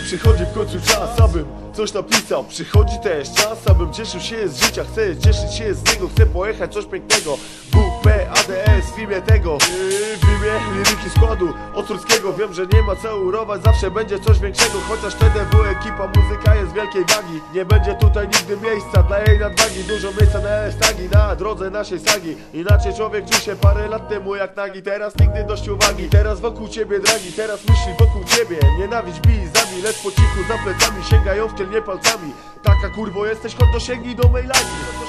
przychodzi w końcu czas, abym coś napisał. Przychodzi też czas, abym cieszył się z życia. Chcę cieszyć się z niego, chcę pojechać coś pięknego. WP, ADS w imię tego. W imię liryki składu Ostruckiego Wiem, że nie ma co urować, zawsze będzie coś większego. Chociaż TDW ekipa, muzyka jest wielkiej wagi. Nie będzie tutaj nigdy miejsca dla jej nadwagi. Dużo miejsca na estagi, na drodze naszej sagi. Inaczej człowiek czuł się parę lat temu jak nagi. Teraz nigdy dość uwagi, teraz wokół ciebie dragi. Teraz myśli wokół ciebie, nienawidź, bij, zabij Lecz po cichu za plecami sięgają w tylnie palcami. Taka kurwo jesteś, chodź dosięgnij do mailagi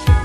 Sprawna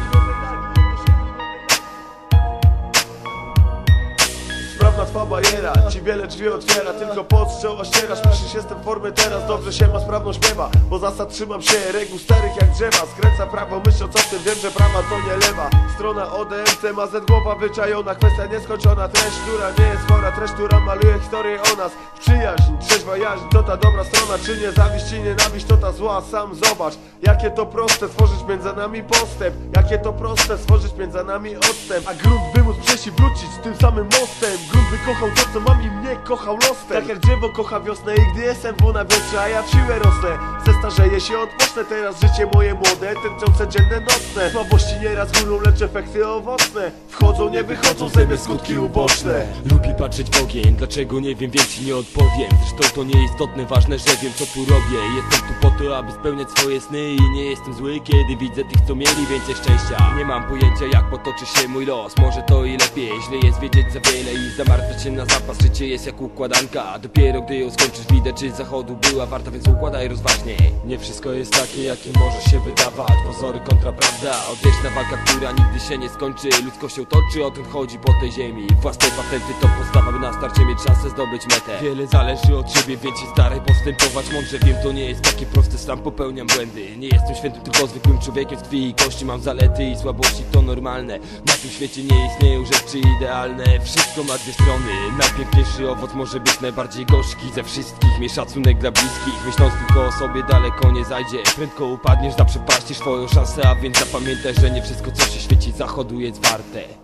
bariera, ci wiele drzwi otwiera Tylko podstrzał ścierasz, myślisz jestem w formie teraz Dobrze się ma, sprawność śpiewa. Bo zasad trzymam się, reguł starych jak drzewa. Skręca prawo, myśląc o tym, wiem, że prawa to nie lewa. Strona ODMC ma Z głowa wyczajona. Kwestia nieskończona, treść, która nie jest chora. Treść, która maluje historię o nas. Przyjaźń, trzeźwa jaźń, to ta dobra strona. Czy niezawiść, czy nienawiść, to ta zła Sam zobacz, jakie to proste Stworzyć między nami postęp. Jakie to proste, stworzyć między nami odstęp. A grunt by móc przejść i wrócić z tym samym mostem. Grunt by kochał to, co mam i mnie kochał lostem Tak jak drzewo kocha wiosnę i gdy jestem w na wietrze A ja w siłę rosnę, zestarzeję się, odpocznę Teraz życie moje młode, tęczące dzienne nocne. Słabości nieraz górą, lecz efekty owocne. Wchodzą, nie wychodzą, zajmie skutki uboczne. Lubię patrzeć w ogień, dlaczego nie wiem, więc ci nie odpowiem. Zresztą to nie istotne, ważne, że wiem co tu robię. Jestem tu po to, aby spełniać swoje sny I nie jestem zły, kiedy widzę tych, co mieli więcej szczęścia. Nie mam pojęcia, jak potoczy się mój los. Może to i lepiej, źle jest wiedzieć za wiele I zamartwiać się na zapas, życie jest jak układanka? Dopiero gdy ją skończysz, widać, czy z zachodu była warta Więc układaj rozważnie. Nie wszystko jest takie, jakie może się wydawać. Pozory kontra prawda, odwieczna walka, która nigdy się nie skończy. Ludzkością toczy, o tym chodzi po tej ziemi. Własne patenty to podstawa, by na starcie mieć szansę zdobyć metę. Wiele zależy od ciebie, więc się staraj postępować mądrze. Wiem, to nie jest takie proste, sam popełniam błędy. Nie jestem świętym, tylko zwykłym człowiekiem z krwi i kości. Mam zalety i słabości, to normalne. Na tym świecie nie istnieją rzeczy idealne. Wszystko ma dwie strony. Najpiękniejszy owoc może być najbardziej gorzki. Ze wszystkich Miej szacunek dla bliskich. Myśląc tylko o sobie daleko nie zajdzie. Prędko upadniesz, zaprzepaścisz swoją szansę. A więc zapamiętaj, że nie wszystko co się świeci zachodu jest warte